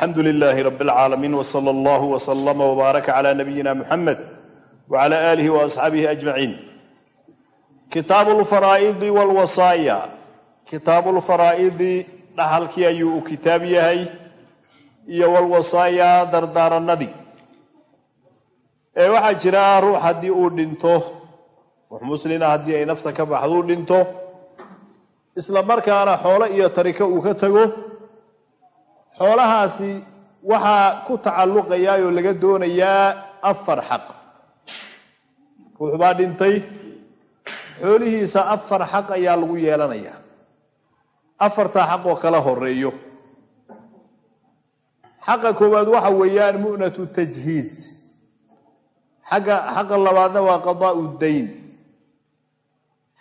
alxamdu lilaahi rab اlcaalamiin wsala allahu wslama wbaaraka cla nabiyina muxamed wcala aalihi waasxaabihi ajmaciin kitaabu lfaraa'idi wlwasaaya kitaabu lfaraa'idi dhaxalkii ayuu u kitaab yahay iyo walwasaaya dardaaranadii ee waxaa jira ruux haddii uu dhinto ruux muslina haddii ay nafta ka baxduu dhinto isla markaana xoolo iyo tariko uu ka tago xoolahaasi waxaa ku tacalluqayaa oo laga doonayaa afar xaq. Ruux baa dhintay xoolihiisa afar xaq ayaa lagu yeelanayaa. Afartaa xaq oo kala horeeyo xaqa koowaad waxa weeyaan mu'natu tajhiiz. Xagga xaqa labaadna waa qadaa'u dayn.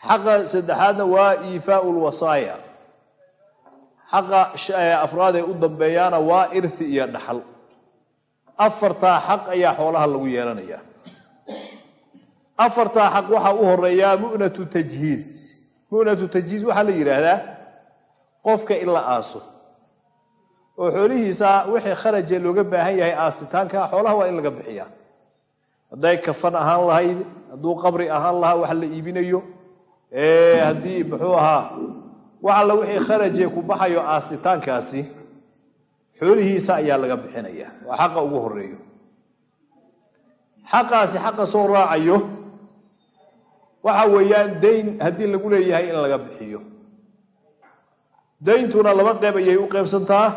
Xaqa saddexaadna waa iifaau lwasaaya xaqa afraad ee u dambeeyaana waa irthi iyo dhaxal. Afartaa xaq ayaa xoolaha lagu yeelanayaa afartaa xaq waxaa u horeeyaa mu'natu tajhiiz. Mu'natu tajhiiz waxaa la yidhaahdaa qofka in la aaso. Oo xoolihiisa wixii kharajee looga baahan yahay aasitaanka xoolaha waa in laga bixiyaa. Hadday kafan ahaan lahayd hadduu qabri ahaan lahaa wax la iibinayo haddii muxuu ahaa wax alla wixii kharajee ku baxayo aasitaankaasi xoolihiisa ayaa laga bixinaya. Waa xaqa ugu horeeyo xaqaasi xaqa soo raacayo waxa weeyaan dayn haddii lagu leeyahay in laga bixiyo. Dayntuna laba qeyb ayay u qeybsantaa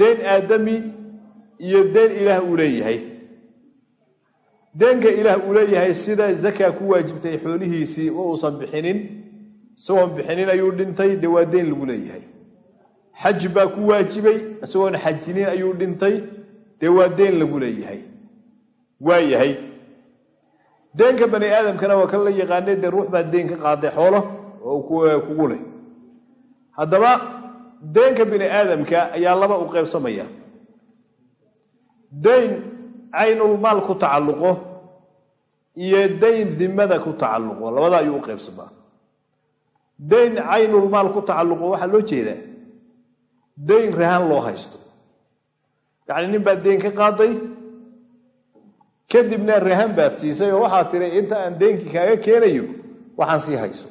dayn aadami iyo dayn ilaah uu leeyahay. Deenka ilaah uu leeyahay sida zakaa ku waajibtay xoolihiisii ma uusan bixinin isagoon bixinin ayuu dhintay dee waa deyn lagu leeyahay. Xaj baa ku waajibay isagoon xajinin ayuu dhintay dee waa deen lagu leeyahay. Waa yahay deenka bani aadamkana waa kan la yaqaanay dee ruux baa deen ka qaaday xoolo oo kugu leh. Haddaba deenka bini aadamka ayaa laba u qeybsamaya dayn caynulmaal ku tacalluqo iyo dayn dimada ku tacalluqo labada ayuu u qeybsamaa dayn caynulmaal ku tacalluqo waxaa loo jeedaa. Dayn rahan loo haysto. Yacni nin baad deen ka qaaday kadibna rahan baad siisay oo waxaad tiri inta aan deenkii kaaga keenayo waxaan sii hayso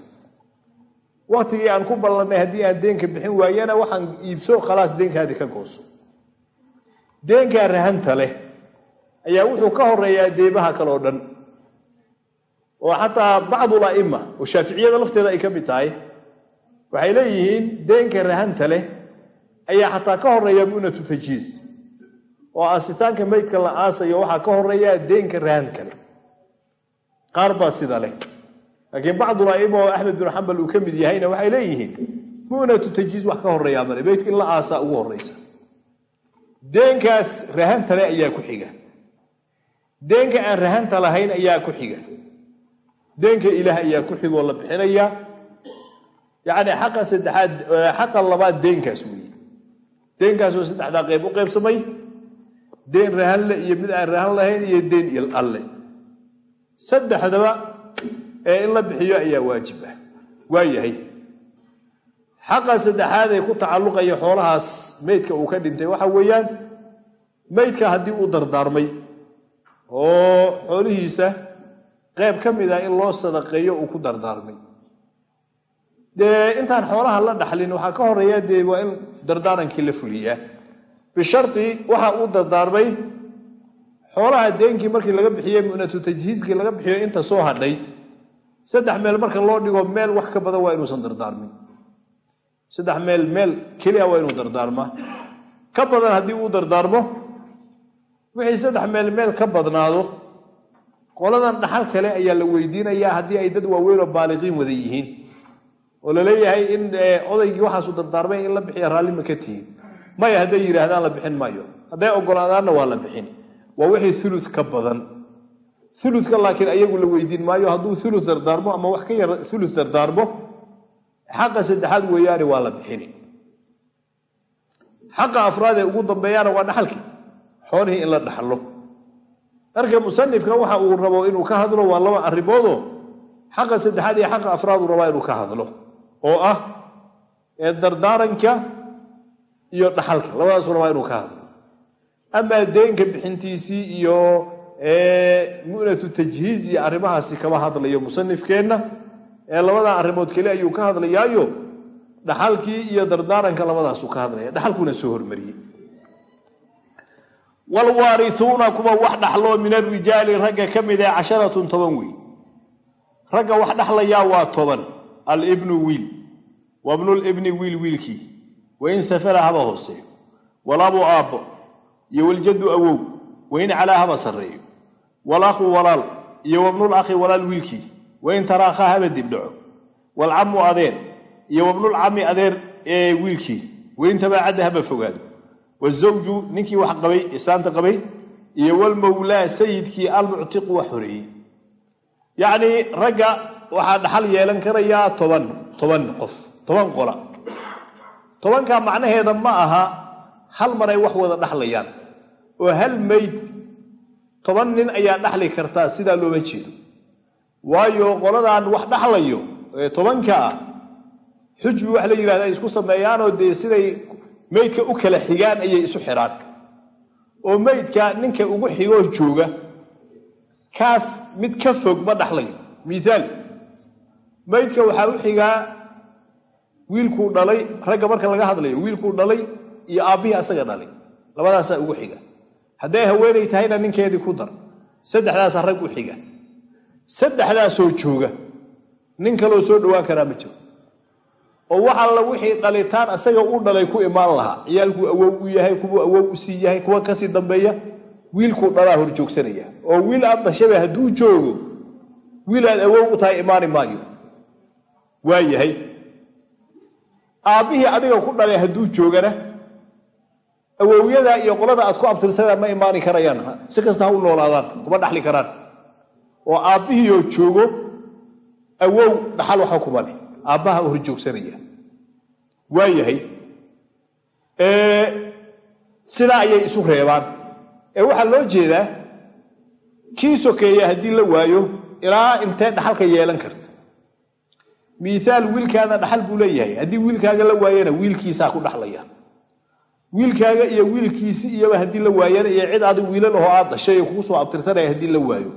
waktigii aan ku ballannay haddii aan deenka bixin waayana waxaan iibso khalaas deenkaadii ka gooso. Deenkaa rahanta leh ayaa wuxuu ka horeeyaa deebaha kale oo dhan oo xataa bacdul a'ima oo shaaficiyada lafteeda ay ka mid tahay waxay leeyihiin deenka rahanta leh ayaa xataa ka horreeya mu'natu tajhiiz oo aasitaanka meydka la aasayo waxaa ka horreeya deenka rahan kale qaar baa sida leh. Laakiin bacdul a'ima oo axmed bin xambal uu ka mid yahayna waxay leeyihiin mu'natu tajhiiz wax ka horeeyaa male meydka in la aasaa ugu horeysa deenkaas rahanta ayaa ku xiga. Deenka aan rahanta lahayn ayaa ku xiga deenka ilaah ayaa ku xigoo la bixinayaa yacni xaqa saddexaad xaqa labaad deenkaas weeye. Deenkaasoo saddexdaa qeyb u qeybsamay deen rahanle iyo mid aan rahan lahayn iyo deen alle. Saddexdaba ee in la bixiyo ayaa waajib ah. Waa yahay. Xaqa saddexaad ee ku tacalluqaya xoolahaas meydka uu ka dhintay waxa weeyaan meydka haddii uu dardaarmay oo xoolihiisa qeyb ka mid ah in loo sadaqeeyo uu ku dardaarmay. Dee intaan xoolaha la dhaxlin waxaa ka horreeya dee waa in dardaarankii la fuliyaa. Bisharti waxa uu dardaarmay xoolaha deenkii markii laga bixiyey mu'natu tajhiiskii laga bixiyo inta soo hadhay. Saddex meel marka loo dhigo meel wax ka badan waa inuusan dardaarmin. Saddex meel meel keliya waa inuu dardaarmaa ka badan haddii uu dardaarmo wixii saddex meel meel ka badnaado qoladan dhaxal kale ayaa la weydiinayaa haddii ay dad waaweyn oo baaliqiin wada yihiin. Oo la leeyahay in odaygii waxaasu dardaarmay in la bixiya raalli ma ka tihiin maya hadday yidhaahdaan la bixin maayo. Hadday ogolaadaanna waa la bixin. Waa wixii ulu ka badan. Uluka laakiin ayagu la weydiin maayo hadduu ulu dardaarmo ama wax ka yar ulu dardaarmo xaqa saddexaad weeyaane waa la bixini. Xaqa afraad ee ugu dambeeyaana waa dhaxalkii. Xoolihii in la dhaxlo marka musanifka waxa uu rabo inuu ka hadlo waa laba arrimoodoo xaqa saddexaad iyo xaqa afraad uu rabaa inuu ka hadlo oo ah dardaaranka iyo dhaxalka. Labadaasuna waa inuu ka hadlo. Amaa deenka bixintiisii iyo munatu tajhiiz iyo arrimahaasi kama hadlayo musanifkeenna ee labadaa arrimood keli ayuu ka hadlayaayo dhaxalkii iyo dardaaranka labadaasuu ka hadlaya dhaxalkuna soo hormariyey wlwaariuuna kuwa wax dhaxloo min arijaali ragga ka mid ee casharatun toban wey ragga wax dhaxlayaa waa toban. Alibnu wiil. Wabnulibni wiil wiilkii. Wain safara haba hooseeyo walabu aabbo iyo waljaddu awow. Wain calaa haba sarreeyo. Walakhu walaal. Iyo wabnul akhi walaal wiilkii. Wain taraakhaa haba dibdhaco walcammu adeer. Iyo wabnulcammi adeer ee wiilkii. Wain tabaacadda haba fogaado wazawju ninkii wax qabay islaanta qabay iyo walmawlaa sayidkii almuctiqu wax horeeyey yacnii ragga waxaa dhaxal yeelan karayaa toban toban qof toban qola. Tobankaa macnaheeda ma aha hal mar ay wax wada dhaxlayaan oo hal mayd toban nin ayaa dhaxli kartaa sidaa looma jeedo. Waayo qoladaan wax dhaxlayo ee tobanka ah xujbi wax la yidhahda ay isku sameeyaanoo dee siday maydka u kala xigaan ayay isu xidhaan. Oo maydka ninka ugu xigoo jooga kaas mid ka fog ma dhaxlayo miaal maydka waxaa u xigaa wiilkuu dhalay ragga marka laga hadlayo wiilkuu dhalay iyo aabbihii asaga dhalay. Labadaasaa ugu xiga. Hadday haweenay tahayna ninkeedii ku dar saddexdaasaa rag u xiga. Saddexdaasoo jooga nin kaloo soo dhowaan karaa ma jiro oo wax alla wixii dhalitaan asaga u dhalay ku imaan lahaa. Ciyaalkuu awow u yahay kuwuu awow u sii yahay kuwa ka sii dambeeya wiilkuu dhalaa hor joogsanaya. Oo wiil aad dhashabe hadduu joogo wiil aad awow u tahay imaani maayo. Waa yahay. Aabbihii adiga ku dhalay hadduu joogana awowyadaa iyo qolada aad ku abtirsada ma imaani karayaan. Si kasta ha u noolaadaan kuma dhaxli karaan. Oo aabbihiioo joogo awow dhaxal waxa kuma leh aabbaha hor joogsanaya waa yahay sidaa ayay isu reebaan. Ee waxaa loo jeedaa kii sokeeya haddii la waayo ilaa intee dhaxalka yeelan karta. Miihaal wiilkaada dhaxal buu leeyahay. Haddii wiilkaaga la waayana wiilkiisaa ku dhaxlaya. Wiilkaaga iyo wiilkiisi iyoba haddii la waayana iyo cid adig wiilal ahoo aad dhashay oo kugu soo abtirsanaya haddii la waayo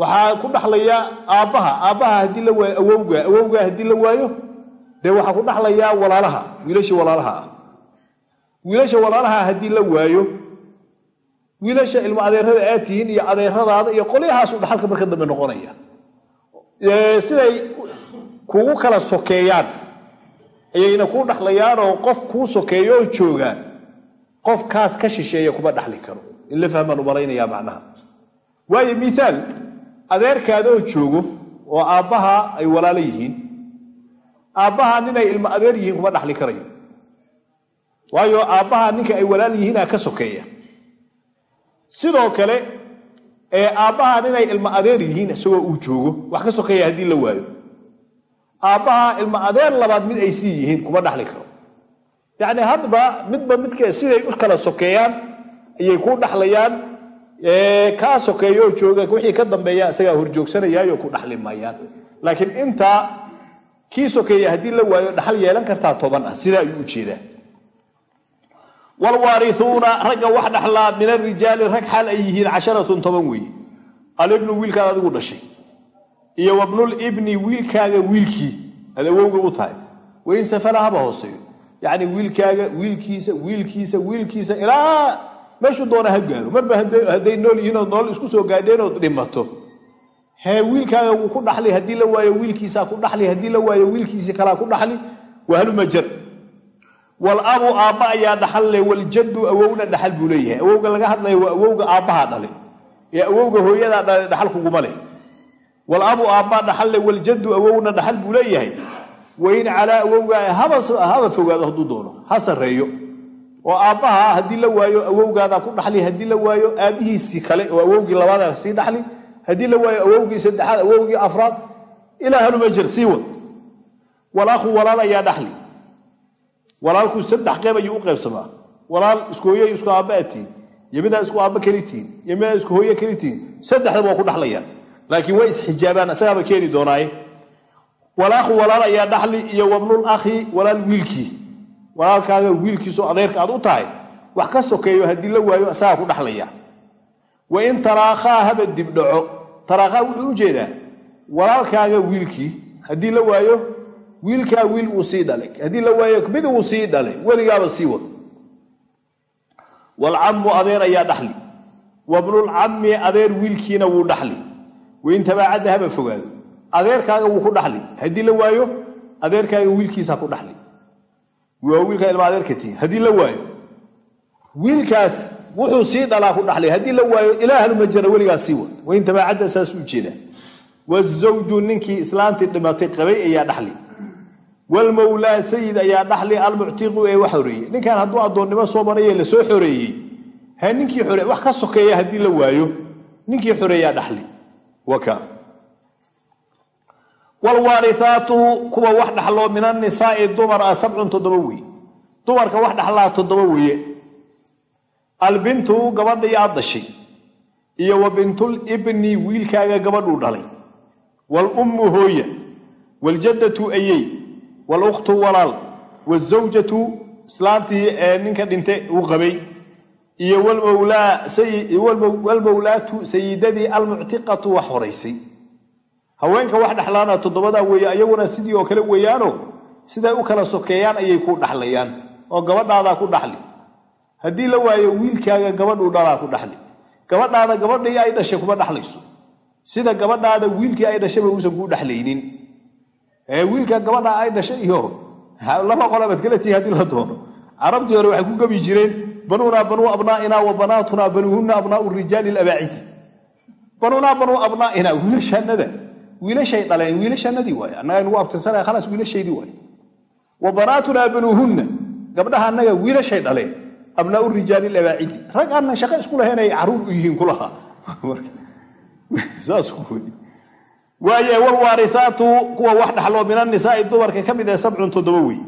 waxaa ku dhaxlaya aabbaha. Aabbaha haddii la waayo awowga awowga haddii la waayo dee waxaa ku dhaxlayaa walaalaha wiilasha walaalaha ah. Wiilasha walaalaha haddii la waayo wiilasha ilmo adeerada aad tihiin iyo adeeradaada iyo qolyahaasu dhaxalka marka dambe noqonaya. Siday kugu kala sokeeyaan ayayna kuu dhaxlayaanoo qof kuu sokeeyo oo jooga qofkaas ka shisheeya kuma dhaxli karo. In la fahmaan u malaynayaa macnaha. Waayo miaal adeerkaada oo joogo oo aabbaha ay walaalo yihiin aabbaha ninay ilmo adeer yihiin kuma dhaxli karayo. Waayo aabbaha ninka ay walaal yihiinaa ka sokeeya. Sidoo kale ee aabbaha ninay ilmo adeer yihiin isagoo uu joogo wax ka sokeeya haddii la waayo. Aabbaha ilmo adeer labaad mid ay sii yihiin kuma dhaxli karo. Yacni hadba midba midka siday u kala sokeeyaan ayay ku dhaxlayaan kaa sokeeyo oo jooga wixii ka dambeeya isagaa horjoogsanayaayo ku dhaxli maayaan laakiin intaa kii sokeeya haddii la waayo dhaxal yeelan kartaa toban ah sidaa ayuu u jeedaa. Wlwaariuuna ragga wax dhaxlaa min arijaali rag xaal ay yihiin casharatun toban weeye alibnu wiilkaad adigu dhashay. Iyo wabnulibni wiilkaaga wiilkii. Aad awowga u tahay. Wain safala haba hooseeyo. Yacni wiilkaaga wiilkiisa wiilkiisa wiilkiisa ilaa meeshuu doona ha gaaro marba hadday nool yihiin ood nool isku soo gaadheen ood dhimato hee wiilkaaga wuu ku dhaxli haddii la waayo wiilkiisaa ku dhaxli haddii la waayo wiilkiisii kalaa ku dhaxli wahalumajar walabu aabba ayaa dhaxal leh waljaddu awowna dhaxal buu leeyahay. Awowga laga hadlaya waa awowga aabbahaa dhale ee awowga hooyadaa dhale dhaxal kuguma leh. Walabu aabbaa dhaxal leh waljaddu awowna dhaxal buu leeyahay. Wain calaa awowga haba fogaado hadduu doono. Ha sarreeyo oo aabbaha haddii la waayo awowgaadaa ku dhaxli haddii la waayo aabbihiisii kale oo awowgii labaada sii dhaxli haddii la waayo awowgii saddexaad awowgii afraad ilaa halumajar sii wad. Walakhu walaal ayaa dhaxli. Walaalku saddex qeyb ayuu u qaybsamaa walaal isku hooye isku aabba aad tihiin iyo midaa isku aabba keli tihiin iyo midaa isku hooye keli tihiin saddexdaba waa ku dhaxlayaan. Laakiin way isxijaabaan isagaaba keeni doonaaye. Walaakhu walaal ayaa dhaxli iyo wabnul akhi walaal wiilkii walaalkaaga wiilkiisu adeerka aad u tahay wax ka sokeeyo haddii la waayo isagaa ku dhaxlaya. Wa in taraakhaa haba dibdhaco taraakhaa wuxuu u jeedaa walaalkaaga wiilkii haddii la waayo wiilkaa wiil uu sii dhalay. Haddii la waayo mid uu sii dhalay weligaaba sii wad. Walcammu adeer ayaa dhaxli. Wabnulcammi adeer wiilkiina wuu dhaxli. Wain tabaacadda haba fogaado. Adeerkaaga wuu ku dhaxli. Haddii la waayo adeerkaaga wiilkiisa ku dhaxli waa wiilkaa ilma adeerka tii haddii la waayo wiilkaas wuxuu sii dhalaa ku dhaxlay. Haddii la waayo ilaahaluma jara weligaas sii wad. Wain tabaacadda saas u jeedaa. Ninkii islaantii dhimatay qabay ayaa dhaxli walmowlaa sayid ayaa dhaxli almuctiqu ee wax xoreeyey ninkan hadduu addoonnimo soo maraye la soo xoreeyey ha ninkii wax ka sokeeya haddii la waayo ninkii xoreeyaa dhaxli waka wlwaariaatu kuwa wax dhaxloo min anisaai dumar ah sabcun toddoba wey dumarka wax dhaxlaa toddoba weeye. Albintu gabadhii aad dashay iyo wa bintulibni wiilkaaga gabadhuu dhalay. Waalummu hooya waaljaddatu ayey walukhtu walaal wazawjatu islaantii ee ninka dhinte uu qabay iyo walmowlaatu sayidadii almuctiqatu wax horaysay haweenka wax dhaxlaana toddobadaa weeye ayaguna sidii oo kale weeyaano siday u kala sokeeyaan ayay ku dhaxlayaan oo gabadhaadaa ku dhaxli. Haddii la waayo wiilkaaga gabadhuu dhalaa ku dhaxli. Gabadhaada gabadhii ay dhashay kuma dhaxlayso. Sida gabadhaada wiilkii ay dhashayba uusan kuu dhexlaynin wiilka gabadha ay dhashay iyo laba qolabaad kala tihi haddii la doono. Carabtii hore waxay ku gabi jireen banuunaa banuu abnaa'inaa wa banaatunaa banuuhunna abnaau rijaali labaacidi banuunaa banuu abnaa'inaa wiilashaanada wiilashay dhaleen wiilashaanadii waay annaga nugu abtirsanaya khalaas wiilashaydii waay wa banaatunaa banuuhunna gabdhaha annaga wiilashay dhaleen abnaau rijaali labaacidi. Rag aanan shaqo isku lahayn ay carruur u yihiin kulahaa waaye walwaariaatu kuwa wax dhaxloo min anisaai dumarka ka mid ee sabcun toddoba wey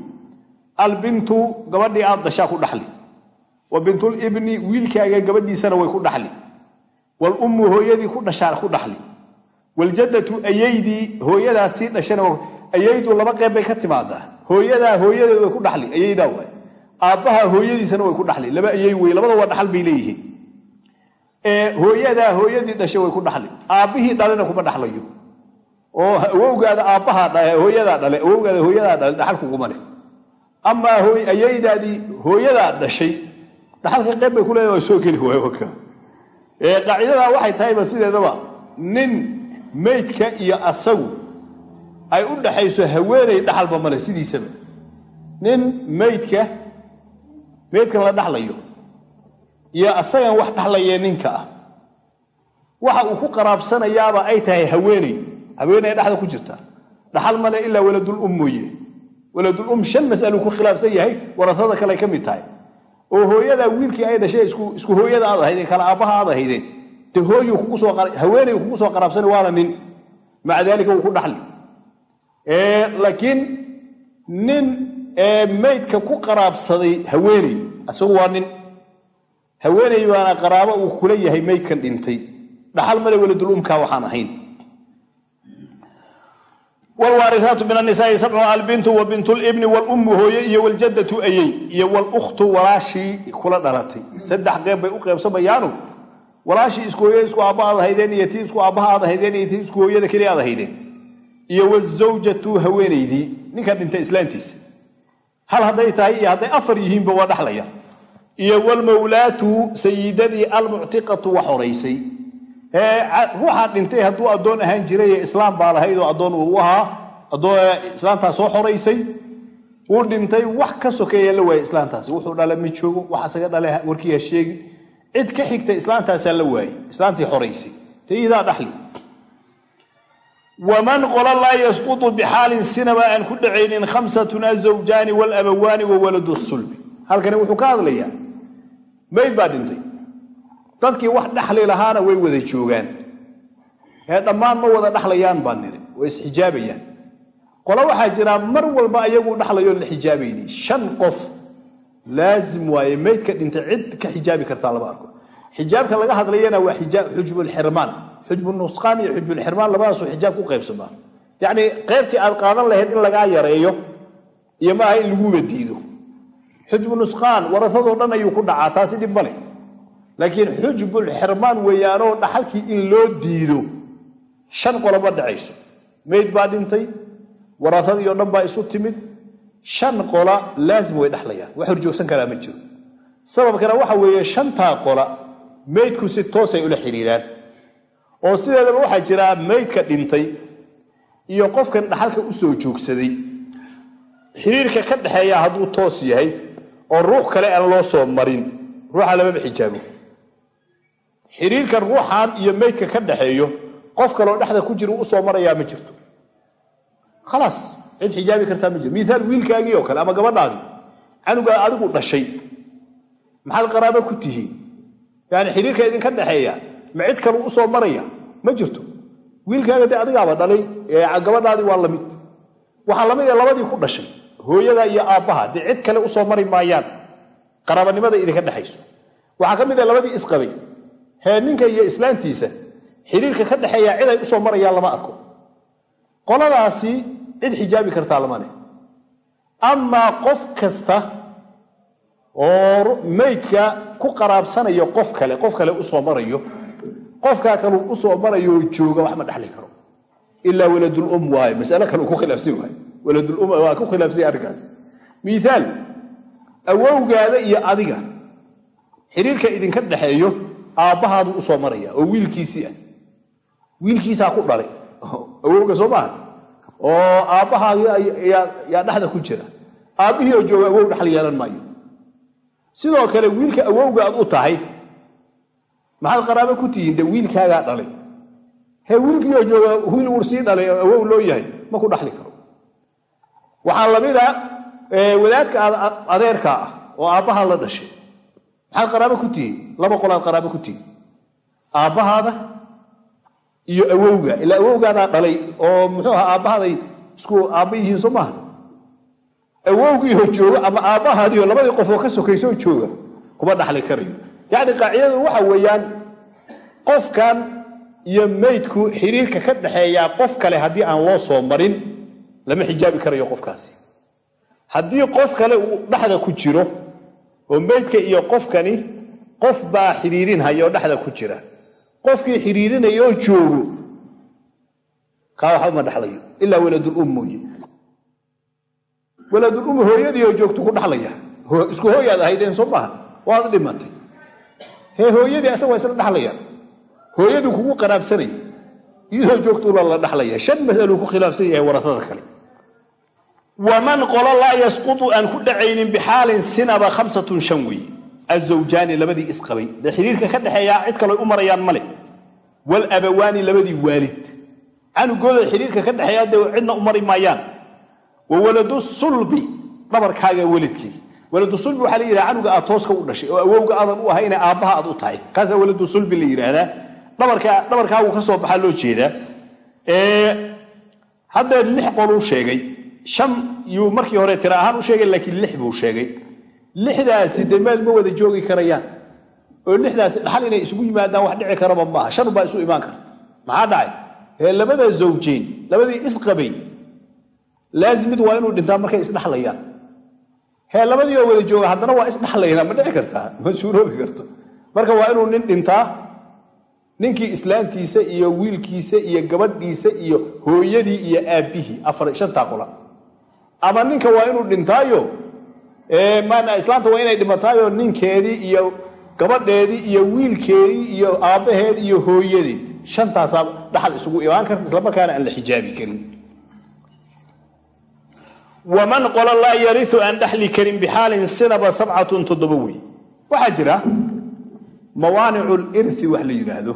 albintu gabadhii aad dashaa ku dhaxli. Wa bintulibni wiilkaaga gabadhiisana way ku dhaxli. Walummu hooyadii ku dhashaa ku dhaxli waljaddatu ayaydii hooyadaa sii dhashana ayaydu laba qeyb bay ka timaadaa. Hooyadaa hooyadeed way ku dhaxli ayaydaa waay. Aabbaha hooyadiisana way ku dhaxli laba ayay wey labada waa dhaxal bay leeyihiin. Hooyadaa hooyadii dhashay way ku dhaxli. Aabbihii dhalena kuma dhaxlayo. Oo awowgaada aabbahaa hooyadaa dhale awowgaada hooyadaa dhale dhaxalkuguma leh. Amaa ayaydaadii hooyadaa dhashay dhaxalka qeyb bay ku leedahay waa soo geli waay qaacidadaa waxay tahayba sideedaba nin meydka iyo asagu ay u dhaxayso haweenay dhaxalba male sidiisaba. Nin meydka meydkan la dhaxlayo iyo asagan wax dhaxlayee ninka ah. Waxa uu ku qaraabsanayaaba ay tahay haweeney haweeney dhexda ku jirta. Dhaxal male ilaa waladul um mooye. Waladul um shan mas'aluu ku khilaafsan yahay warasada kale ka mid tahay. Oo hooyadaa wiilkii ay dhashay isku hooyada aad ahaydeen kala aabbaha aad ahaydeen haweeney kugu soo qaraabsana waana nin. Maca wuu ku dhaxli. Laakiin nin meydka ku qaraabsaday haweeney isagu waa nin. Haweeney baana qaraabo uu kula yahay meydkan dhintay. Dhaxal male waladul umka waxaan ahayn. Wlwaariaatu min anisaai sabcu albintu wa bintulibni walummu hooye iyo wljaddatu ayey iyo walukhtu walaashii kula dhalatay. Saddex qeyb bay u qeybsamayaanu walaashii isku hooye isku aabba aad iyo tii isku aabbaha aad iyo tii isku keliya aad ahaydeen. Iyo wazawjatu haweenaydii ninkan dhintay islaantiisa hal hadday tahay iyo hadday afar yihiinba waa dhaxlaya. Iyo wlmowlaatu sayidadii almuctiqatu wax horaysay ruuxaa dhintay hadduu addoon ahaan jiray islaam baa lahayd oo addoon uu ahaa islaantaas soo xoraysay wuu dhintay wax ka sokeeya la waayey islaantaasi wuxuu dhala ma joogo wax asaga dhale warkiiha sheegi cid ka xigta islaantaasaa la waayey islaantii xoraysay tayidaa dhaxli. Waman qola laa yasqutu bixaalin sinaba aan ku dhacaynin khamsatun azawjaani walabawaani wa waladu sulbi. Halkani wuxuu ka hadlayaa mayd baa dhintay. Dadkii wax dhaxli lahaana way wada joogaan. Ee dhammaan ma wada dhaxlayaan baa niri way isxijaabayaan qole waxaa jiraa mar walba ayagu dhaxlayoon la xijaabayni shan qof laazim waaye maydka dhintay cid ka xijaabi kartaa lama arko xijaabka laga hadlayana waa xujbulxirmaan xujbunusqaan iyo xujbulxirmaan labadaasoo xijaab ku qaybsamaa yacnii qaybtii aad qaadan lahayd in lagaa yareeyo iyo maaha in laguba diido xujbu nusqaan dhan ayuu ku dhacaa taasi dhib ma leh laakiin xujbulxirmaan weeyaanoo dhaxalkii in loo diido shan qoloba dhacayso mayd baa dhintay waraasadii oo dhan baa isu timid shan qola laazim way dhexlayaan wax horjoogsan karaa ma jiro. Sababkana waxa weeye shantaa qola maydku si toosay ula xidhiiraan oo sideedaba waxaa jiraa maydka dhintay iyo qofkan dhaxalka u soo joogsaday. Xiriirka ka dhexeeya hadduu toos yahay oo ruux kale aan loo soo marin ruuxa lamaba xijaabo. Xiriirka ruuxan iyo maydka ka dhaxeeyo qof kaleo dhexda ku jira u soo marayaa ma jirto. Khalaas cid xijaabi kartaa ma jirto miaal wiilkaagii oo kale ama gabadhaadii canugaa adigu dhashay. Maxaad qaraabo ku tihiin yani xiriirka idinka dhexeeya ma cid kalu u soo maraya? Ma jirto. Wiilkaaga de adigaaba dhalay gabadhaadii waa la mid waxaa la mid ee labadii ku dhashay hooyada iyo aabbaha. Dee cid kale u soo mari maayaan. Qaraabanimada idinka dhexayso waxaa ka mid a labadii isqabay. Hee ninka iyo islaantiisa xiriirka ka dhexeeya cid ay u soo marayaan lama arko. Qoladaasi cid xijaabi kartaa lama leh. Amaa qof kasta oo maydka ku qaraabsanayo qof kale qof kale u soo marayo qofkaa kaluu u soo marayo jooga wax ma dhexli karo. Ilaa waladulum waayo masale kale ku khilaafsan waayo waladulum waa ku khilaafsanya arrinkaas. Miaal awowgaada iyo adiga xiriirka idinka dhexeeyo aabbahaadu u soo maraya oo wiilkiisii ah. Wiilkiisaa ku dhalay. Awowga soo maaha oo aabbahaagi yaa dhexda ku jira. Aabbihii oo jooga awow dhexal yeelan maayo. Sidoo kale wiilka awowga aad u tahay maxaad qaraabo ku tihiin de wiilkaagaa dhalay. Hee wiilkiioo jooga wiil ur sii dhalay oo awow loo yahay ma ku dhaxli karo. Waxaa lamida wadaadka adeerkaa ah oo aabbahaa la dhashay. Maxaad qaraabo ku tihiin? Laba qolaad qaraabo ku tihiin. Aabbahaada iyo awowga. Ilaa awowgaadaa dhalay oo muxuu aha aabbahaaday isku aabba yihiin soo maaha jooga ama aabbahaadiio labadii qofoo ka sokaysoo jooga kuma dhaxli karayo. Yacni qaacidadu waxa weeyaan qofkan iyo maydku xiriirka ka dhexeeyaa qof kale haddii aan loo soo marin lama xijaabi karayo qofkaasi. Haddii qof kale uu dhexda ku jiro oo maydka iyo qofkani qof baa xiriirinhaya oo dhexda ku jira qofkii xiriirinaya oo joogo. Kaa waxba ma dhexlayo ilaa waladulum mooye. Waladulum hooyadii oo joogtu ku dhexlaya isku hooyaad ahaydeen soo waad dhimatay. Hee hooyadii asaga isla dhexlayaan hooyadii kugu qaraabsanaya iyadoo joogtuula la dhexlaya shan masaluu ku khilaafsan yahay warasada kale. Waman qolo laa yasqutu aan ku dhacaynin bixaalin sinaba khamsatun shan weeye azawjaani labadii isqabay dee xiriirka ka dhexeeyaa cid kale u marayaan male walabawaani labadii waalid. Canugooda xiriirka ka dhexeeya dee cidna u mari maayaan. Wa waladu sulbi dhabarkaaga weladkii waladu sulbi waxaa la yidhaha canuga aad tooska u dhashay oo awowga aadan u ahayne aabbaha aad u tahay. Kaasaa waladu sulbi la yidhaahdaa. Dhabarkaagu ka soo baxaa loo jeedaa. Haddee lix qoluu sheegay. Shan yuu markii hore tira ahaan u sheegay laakiin lix buu sheegay. Lixdaasi dee meel ma wada joogi karayaan oo lixdaasi dhaxal inay isugu yimaadaan wax dhici karaba maaha. Shan baa isu imaan karta maxaa dhacay? Ee labada zawjeyn labadii isqabay laazim mid waa inuu dhintaa markay isdhexlayaan hee labadii oo wada jooga haddana waa isdhexlayna ma dhici kartaa? Ma suuroobi karto. Marka waa inuu nin dhintaa ninkii islaantiisa iyo wiilkiisa iyo gabadhiisa iyo hooyadii iyo aabbihii afar shantaa qola ama ninka waa inuu dhintaayo islaanta waa inay dhimataayo ninkeedii iyo gabadheedii iyo wiilkeedii iyo aabbaheed iyo hooyadeed. Shantaasaa dhaxal isugu imaan karta islamarkaana aan la xijaabi karin. Waman qola laa yariu aan dhexli karin bixaalin sinaba sabcatun toddoba wey. Waxaa jira mawaanicu liri wax la yidhaahdo.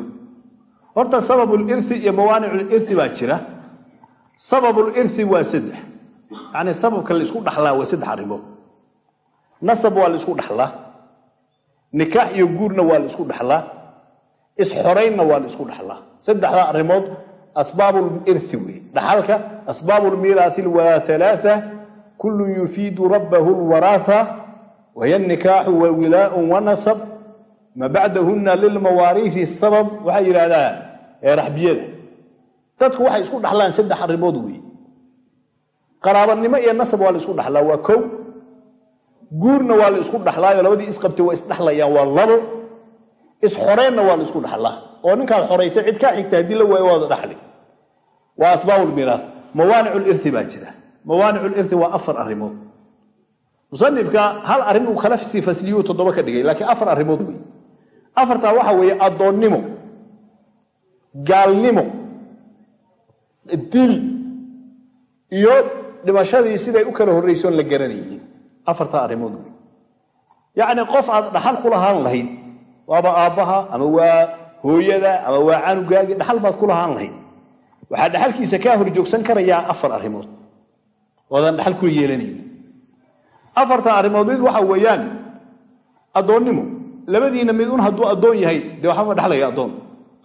Horta sababuliri iyo mawaaniculiri baa jira. Sababuliri waa saddex. Yacni sababka la isku dhaxlaa waa saddex arrimood. Nasab waa la isku dhaxlaa nikaax iyo guurna waa la isku dhaxlaa. Isxoraynna waa la isku dhaxlaa. Saddexda arrimood asbaabuliri wey dhaxalka asbaabulmiiraathi waa alaaa kullun yufiidu rabbahu lwaraatha waya nikaaxu wa wilaaun wanasab ma bacdahunna lilmawaariihi sabab waxaa yidhaahdaa raxbiyada. Dadku waxay isku dhaxlaan saddex arrimood wey qaraabanimo iyo nasab waa la isku dhaxlaa waa kow guurna waa la isku dhaxlaayo labadii isqabtay waa isdhaxlayaan waa labo. Isxoreenna waa la isku dhaxlaa. Oo ninkaad xoraysay cid kaa xigta haddii la waayo waada dhaxli. Waa asbaabulmiiraas mawaaniculirti baa jira. Mawaaniculirti waa afar arrimood. Musanifka hal arrin uu kala sii fasliyuu toddoba ka dhigay laakiin afar arrimood wey. Afartaa waxa weeye addoonnimo gaalnimo dil iyo dhimashadii siday u kala horraysoon la garanaynin afartaa arrimood. Wey yacni qof aad dhaxal ku lahaan lahayd waaba aabbaha ama waa hooyada ama waa canugaagii dhaxal baad ku lahaan lahayd. Waxaa dhaxalkiisa kaa horjoogsan karayaa afar arrimood. Oodaan dhaxal ku yeelanaynin afarta arrimood mid waxa weeyaan addoonnimo. Labadiina mid un hadduu addoon yahay dee waxba ma dhexlaya addoon.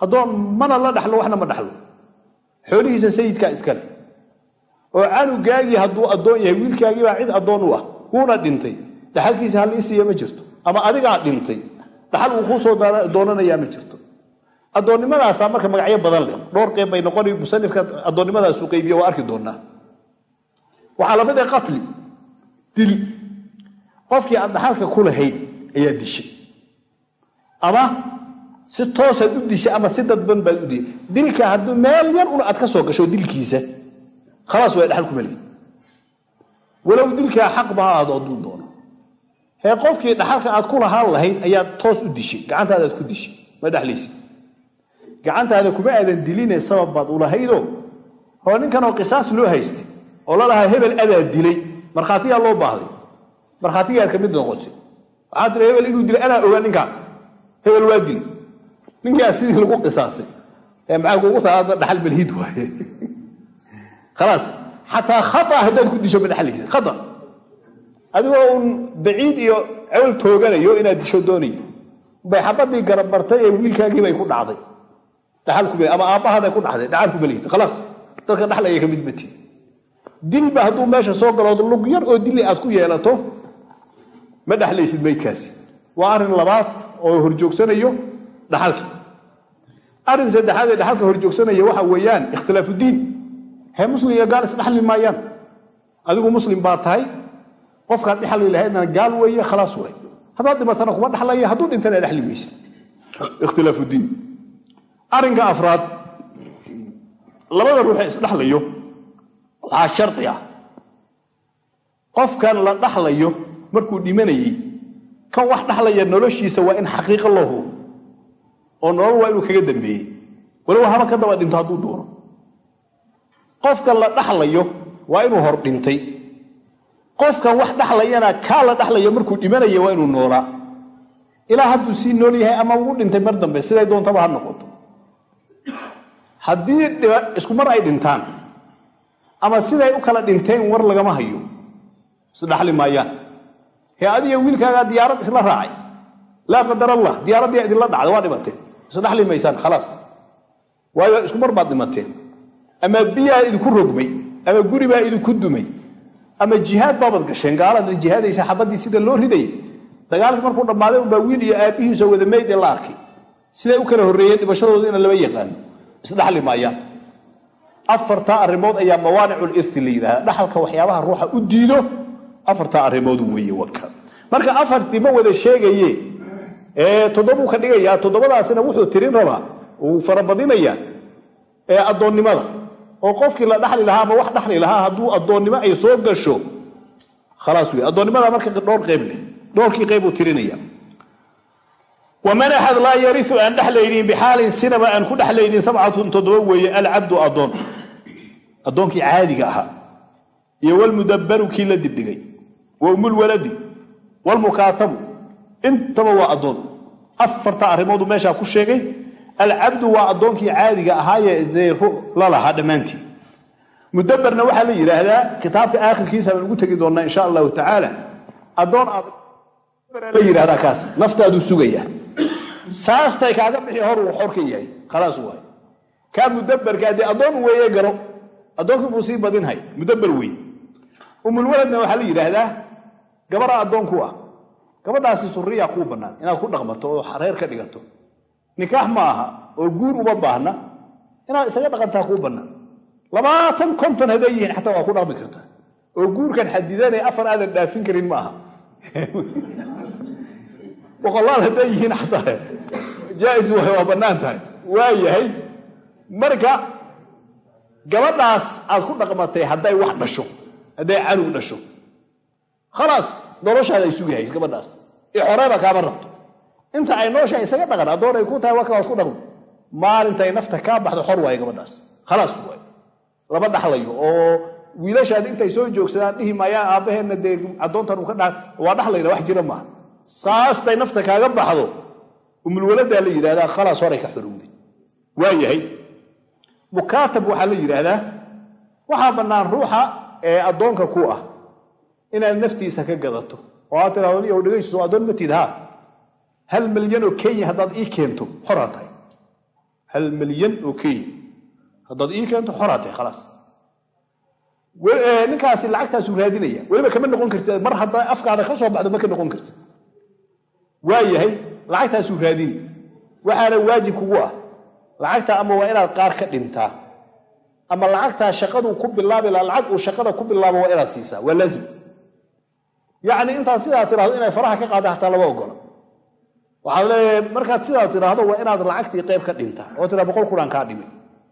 Addoon mana la dhaxlo waxna ma dhaxlo. Xoolihiisa sayidkaa iskale. Oo canugaagii hadduu addoon yahay wiilkaagii baa cid addoon u ah wuuna dhintay. Dhaxalkiisa hal ii siiya ma jirto. Ama adigaa dhintay. Dhaxal uu kuu soo doonanayaa ma jirto. Addoonnimadaasaa marka magacyo badan leh dhowr qeyb bay noqon musanifka addoonnimadaasuu qaybiya waa arki doonaa. Waxaa la mid ah qatli. Dil. Qofkii aad dhaxalka ku lahayd ayaa dishay. Ama si toosaad u dishay ama si dadban baad u dishay dilka hadduu meel yar un aad ka soo gasho dilkiisa khalaas waa dhaxal kuma lehin walow dilkaa xaqba ha aado hadduu doono. Hee qofkii dhaxalka aad ku lahaan lahayd ayaad toos u dishay gacantaadaad ku dishay ma dhexlaysid gacantaada kuma aadan diline sabab baad u lahaydoo oo ninkanoo qisaas loo haystay oo la lahaa hebel adaa dilay markhaatiyaa loo baahday markhaatigaad ka mid noqotay. Waxaa tiri hebel inuu dilay anaa ogaa ninkaa hebel waa dilay. Ninkaa sidii lagu qisaasay. Maxaa kugu taada dhaxal malhiid waaye. Khalaas xataa khata haddaad ku disho ma dhexlaysid khata adigoo uun baciid iyo cewl tooganayo inaad disho doonaya bay xabadii garabartay ee wiilkaagii bay ku dhacday. Ama aabbahaday ku dhacday. Dhaxalkuma lihid khalaas dadka dhaxlaya ka mid mati dilba hadduu meesha soo galood lug yar oo dili aad ku yeelato ma dhexlaysid maydkaasi waa arrin labaad oo horjoogsanayo dhaxalka. Arrin saddexaad ee dhaxalka horjoogsanaya waxa weeyaan ikhtilaafudiin hee muslim iyo gaal isdhaxli maayaan. Adigu muslim baa tahay qofkaad dhexli lahaydna gaal weeye khalaas way haddaad dhimatana kuma dhexlaya hadduu dhintana dhexli maysa ikhtilaafudiin arrinka afraad labada ruuxee isdhaxlayo waxaa shardi ah. Qofkan la dhaxlayo markuu dhimanayey kan wax dhaxlaya noloshiisa waa in xaqiiqo loo hubo. Oo nolol waa inuu kaga dambeeyey walow haba ka daba dhinto hadduu doono qofkan la dhaxlayo waa inuu hor dhintay. Qofkan wax dhaxlayana kaa la dhaxlayo markuu dhimanaya waa inuu noolaa. Ilaa hadduu sii nool yahay ama uu dhintay mar dambe siday doontaba ha noqoto. Haddii isku mar ay dhintaan ama siday u kala dhinteen war lagama hayo isdhaxli maayaan. Hee adiga wiilkaagaa diyaarad isla raacay. Laa qadar allah diyaaraddii idinla dhacda waa dhimateen isdhaxli maysaan khalaas. Waayo isku mar baad dhimateen ama biyaa idinku rogmay ama guri baa idinku dumay ama jihaad baabad gasheen gaalaad jihaadaysa xabaddii sida loo ridayay dagaalkii markuu dhammaaday unbaa wiil iyo aabbihiisa wada meyd ee la arkay. Siday u kala horreeyeen dhimashadooda lama yaqaano isdhaxli maayaan arrimood ayaa mawaanicul irti la yidhahda dhaxalka waxyaabaha ruuxa u diido afartaa arrimood weeye warka. Marka afartii ma wada sheegaye ee toddobuu ka dhigayaa toddobadaasina wuxuu tirin rabaa uu farabadinayaa addoonnimada oo qofkii la dhaxli lahaa ama wax dhaxli lahaa hadduu addoonnimo ay soo gasho khalaas wey addoonnimada marka dhowr qayb leh. Dhowrkii qayb tirinaya. Waman axad laa yariu aan dhexlaynin bixaalin sinaba aan ku dhexlaynin sabcatun toddoba weeye alcabdu addoon. Addoonkii caadiga ahaa. Iyo walmudabbaru kii la dibdhigay. Wa umulwaladi walmukaatabu intaba waa addoon. Afarta arrimoodu meeshaa ku sheegay alcabdu waa addoonkii caadiga ahaayee la lahaa dhammaantii. Mudabbarna waxaa la yidhaahdaa kitaabka aakhirkiisa baan ugu tegi doonnaa insha allahu tacaala. Addoon la yidhahdaa kaas naftaaduu sugaya saastay kaaga bixi hor uu xor yahay. Khalaas waay. Kaa mudabbarka dee addoon weeye garo addoonkii buu sii badinhay. Mudabbar weeye. Umulwaladna waxaa la yidhaahdaa gabaraa addoonku ah. Gabadhaasi suriya kuu bannaan. Inaad ku dhaqmato oo reer ka dhigato nikaax ma aha oo guur uma baahna inaad isaga dhaqantaa kuu bannaan labaatan konton hadday yihiin xataa waa ku dhaqmi kartaa oo guurkan xadidanee afar aadan dhaafin karin ma aha boqolaal hadday yihiin xataa. Jaais waay waa bannaan tahay. Waa marka gabadhaas aad ku dhaqmatay hadday wax dhasho hadday canug dhasho. Khalaas noloshaada ay sugi hays gabadhaas. Ee xoreeba kaama rabto inta ay nooshahay isaga dhaqan addoon ay ku tahay waa kawaad ku dhaqmo maalintay nafta kaa baxdo xor waaye gabadhaas. Khalaas waay. Lama dhaxlayo oo wiilashaad intay soo joogsadaan dhihi maayaan aabbaheenna dee addoontan ka dha waa dhaxlayna wax jira maaha. Saastay nafta kaaga baxdo umulwaladaa la yidhahdaa khalaas horay ka xorowday waa mukaatab waxaa la yidhaahdaa waxaa bannaan ruuxa ee addoonka ku ah inaad naftiisa ka gadato. Oo aad tiraado niyow dhegayso addoon matid haa hal milyan oo kenya haddaad ii keento xoraa tahay hal milyan oo kenya haddaad ii keento xoraa tahay khalaas ninkaasi lacagtaasuu raadinaya. Weliba kama noqon kartid mar haddaa afkaada ka soo baxdo ma ka noqon kartid. Waa yahay lacagtaasuu raadini. Waxaana waajib kugu ah lacagta ama waa inaad qaar ka dhintaa. Ama lacagtaa shaqaduu ku bilaabi laha lacag uu shaqada ku bilaabo waa inaad siisaa waa laazim. Yacni intaad sidaa tidhahdo inay faraha ka qaada hataa lama ogola waxaad leeyahay markaad sidaa tidhaahdo waa inaad lacagtii qayb ka dhintaa oo tiraa boqol kunaan kaa dhimin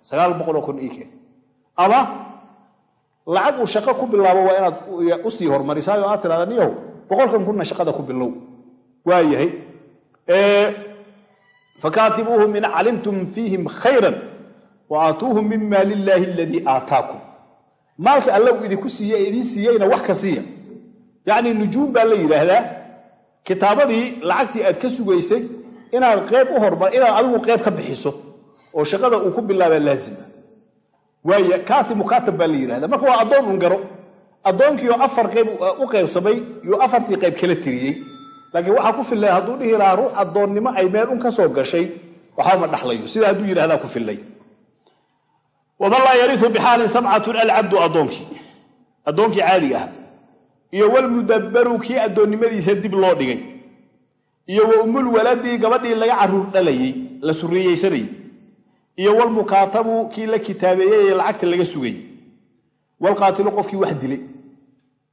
sagaal boqoloo kun ii keen ama lacag uu shaqo ku bilaabo waa inaad u sii hormarisaayo aad tidhahda niyow boqolkan kunna shaqada ku bilow. Waa yahay. Fakaatibuuhum in calimtum fiihim khayran wa aatuuhum min maali illaahi aladii aataakum. Maalka alla uu idinku siiye idiin siiyeyna wax ka siiya. Yacni nujuum baa la yidhaahdaa kitaabadii lacagtii aad ka sugaysay inaad qayb u hormar inaad adigu qayb ka bixiso oo shaqada uu ku bilaabaa laazima. Waaya kaasi mukaatab baa la yidhahda marka waa addoon un garo addoonkiioo afar qayb u qaybsamay yuu afartii qayb kala tiriyey. Laakiin waxaa ku fillay hadduu dhihi lahaa ruux addoonnimo ay meel un ka soo gashay waxbama dhaxlayo. Sida hadduu yidhahdaa ku fillay. Waman laa bixaalin sabcatun alcabdu addoonkii addoonkii caadiga ah iyo walmudabbaru kii addoonnimadiisa dib loo dhigay iyo wa umul waladii gabadhii laga carruur dhalayey la surriyeysanayey iyo walmukaatabu kii la kitaabeeyey ee lacagta laga sugay. Walqaatilu qofkii wax dilay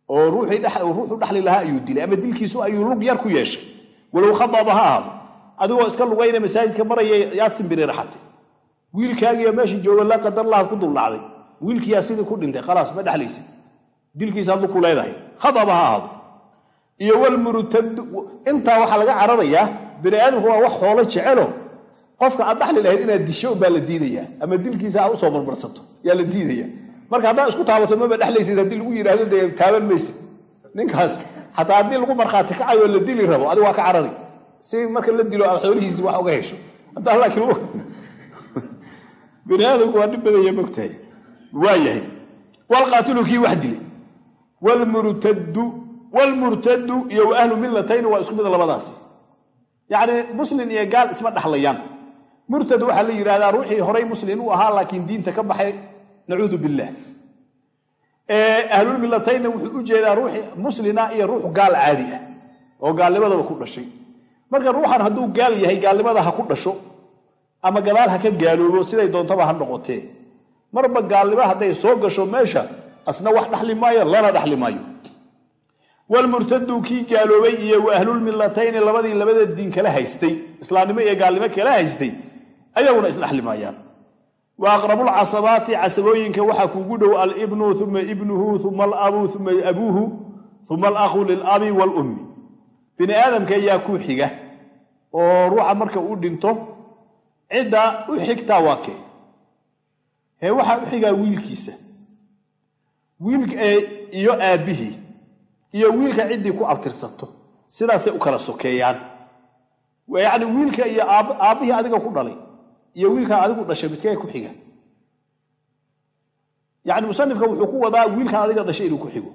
oo ruuxuu dhaxli lahaa ayuu dilay ama dilkiisu ayuu lug yar ku yeeshay. Walow khadaba ha ahaado adigoo iska lugayna masaajidka maraya yaad simbiri wiilkaagiiyo meesha jooga la qadar lahaad ku duldhacday wiilkiyaa sidii ku dhintay khalaas ma dhexlaysid dilkiisaad lug ku leedahay. Khadaba ha ahaado. Iyo walmurtadu intaa waxaa laga cararayaa bini aadamku waa wax xoolo jecelo. Qofka aad dhaxli lahayd inaad disho baa la diidayaa ama dilkiisa aad u soo barbarsato yaa la diidaya. Marka haddaa isku taabato maba dhexlaysid haddii lagu yidhaahdo dee taaban maysid. Ninkaas xataa haddii lagu markhaati kacayoo la dili rabo adi waa ka carari. Si marka la dilo aad xoolihiisi wax uga hesho. Haddaa laakiin bini aadamku waa dhib badaya mogtahay waa yahay. Walqaatilu kii wax dilay walmurtadu iyo wa ahlu millatayni waa isku mid labadaasi. yacni muslin iyo gaal isma dhaxlayaan. murtad waxaa la yidhahdaa ruuxii horay muslin u ahaa laakiin diinta ka baxay. nacuudu billaah ahlulmilataynna wuxuu u jeedaa ruuxi muslina iyo ruux gaal caadi ah oo gaalnimadaba ku dhashay. Marka ruuxan hadduu gaal yahay gaalnimada ha ku dhasho ama gadaal ha ka gaaloobo siday doontaba ha noqotee. Marba gaalnimo hadday soo gasho meesha asna wax dhaxli maayo lana dhaxli maayo. Walmurtadu kii gaaloobay iyo wa ahlulmilatayni labadii labada diin kala haystay islaamnimo iyo gaalnimo kala haystay ayaguna isdhaxli maayaan. Wa aqrabulcasabaati casabooyinka waxaa kuugu dhow alibnu uma ibnuhu uma alabu uma abuuhu uma alakhu lilabi walummi. Bini aadamka ayaa ku xiga oo ruuxa marka uu dhinto cidda u xigtaa waa kee? Hee waxaa u xigaa wiilkiisa iyo aabbihii iyo wiilka ciddii ku abtirsato sidaasay u kala sokeeyaan. Yacni wiilka iyo aabbihii adiga ku dhalay iyo wiilkaa adigu dhashay midkee ku xiga. Yacni musanifka wuxuu ku wadaa wiilkan adiga dhashay inuu ku xigo.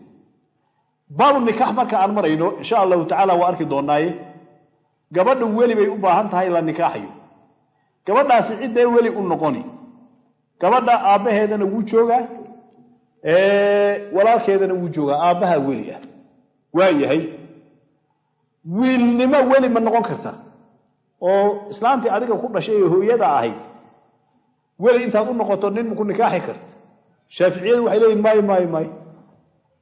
Baabu nikaax marka aan marayno insha allahu tacala waa arki doonaaye gabadha weli bay u baahan tahay la nikaaxayo. Gabadhaasi ciddee weli u noqoni. Gabadha aabbaheedana wuu joogaa walaalkeedana wuu joogaa aabbaha weli ah. Waa yahay. Wiilnimo weli ma noqon karta. Oo islaamtii adiga ku dhashay ee hooyada ahayd weli intaad u noqoto nin maku nikaaxi karta shaaficiyadu waxay leeyihiin maayo maayo maayo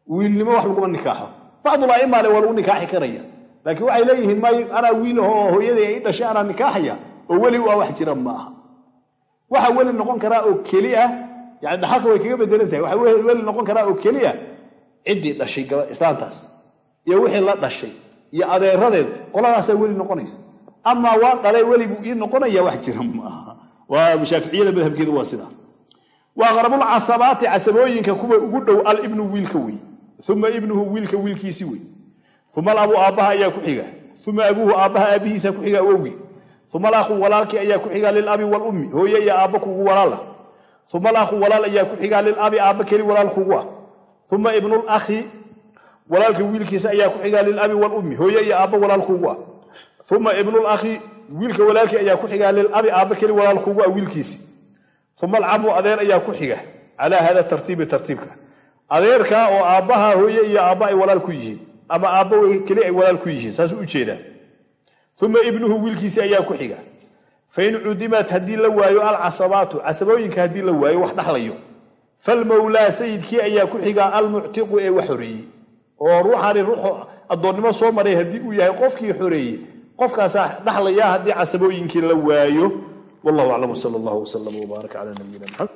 wiilnimo wax laguma nikaaxo. Bacdul a'imaale waa lagu nikaaxi karaya. Laakiin waxay leeyihiin may anaa wiil ahoo hooyaday ay dhashay anaa nikaaxaya. Oo weli waa wax jira ma aha waxa weli noqon karaa oo keli ah yani dhaxalka way kaga bedelan tahay. Waxa weli noqon karaa oo keli ah ciddii dhashay islaantaas. Iyo wixii la dhashay iyo adeeradeed qoladaasaa weli noqonaysa. Amaa waa dhalay weli buu ii noqonaya wax jira ma aha. Waa shaaficiyada madhabkeedu waa sidaa. Wa aqrabulcasabaati casabooyinka kuwa ugu dhow alibnu wiilka wey uma ibnuhu wiilka wiilkiisi wey uma alabu aabbaha ayaa ku xiga. Uma abuuhu aabbaha aabbihiisa ku xiga awowgii. Uma alaakhu walaalkii ayaa ku xiga lilabi walummi. Hooye iyo aabba kugu walaala uma alaakhu walaal ayaa ku xiga lilabi aabba keli walaal kugu ah. Uma ibnulakhi walaalka wiilkiisa ayaa ku xiga lilabi walummi hooye iyo aabba walaal kugu ah. Uma ibnulakhi wiilka walaalkii ayaa ku xiga lilabi aabba keli walaal kugu ah wiilkiisi. Uma alcamu adeer ayaa ku xiga calaa hada tartiibi tartiibka. Adeerka oo aabbaha hooye iyo aabba ay walaal ku yihiin ama aabba keli ay walaal ku yihiin saasuu u jeedaa uma ibnuhu wiilkiisi ayaa ku xiga fain cudimat haddii la waayo alcasabaatu casabooyinka haddii la waayo wax dhaxlayo falmawlaa sayidkii ayaa ku xiga almuctiqu ee wax xoreeyey oo ruuxani ruuxu addoonnimo soo maray haddii uu yahay qofkii xoreeyey qofkaasaa dhaxlaya haddii casabooyinkii la waayo wallahu aclam sal allahu wslam wbaarak cala nabiyina maxamed